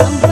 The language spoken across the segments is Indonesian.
some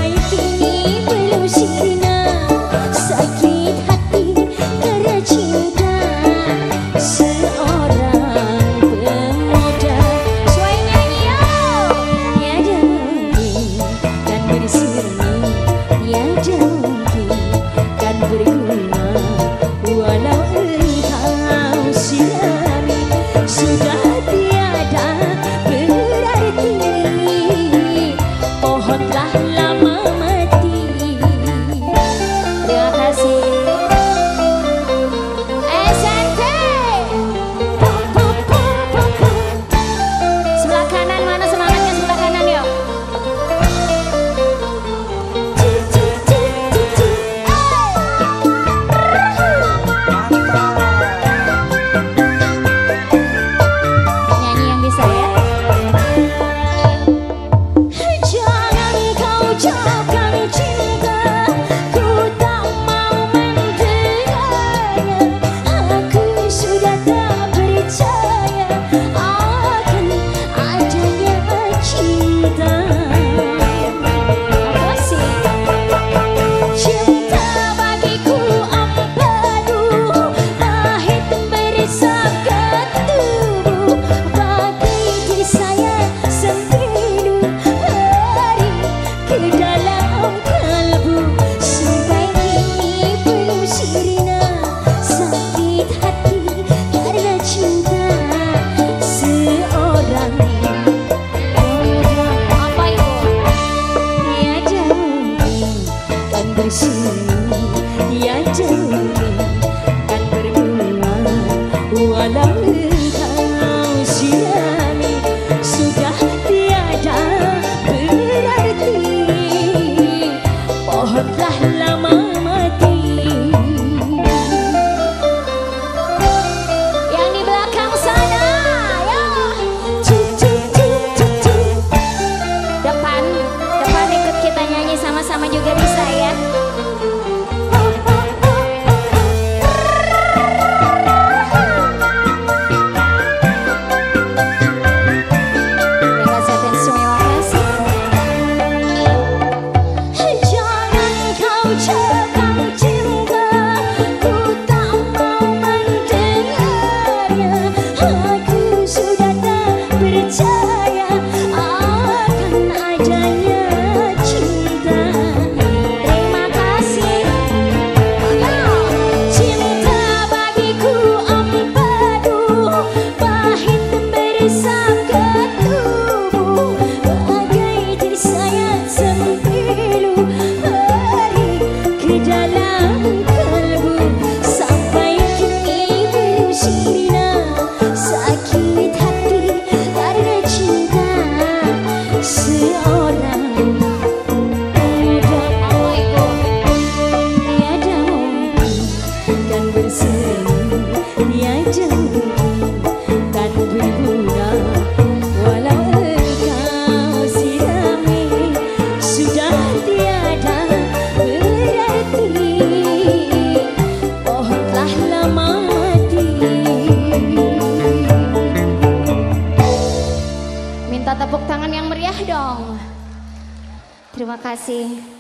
di dalam dong. Terima kasih.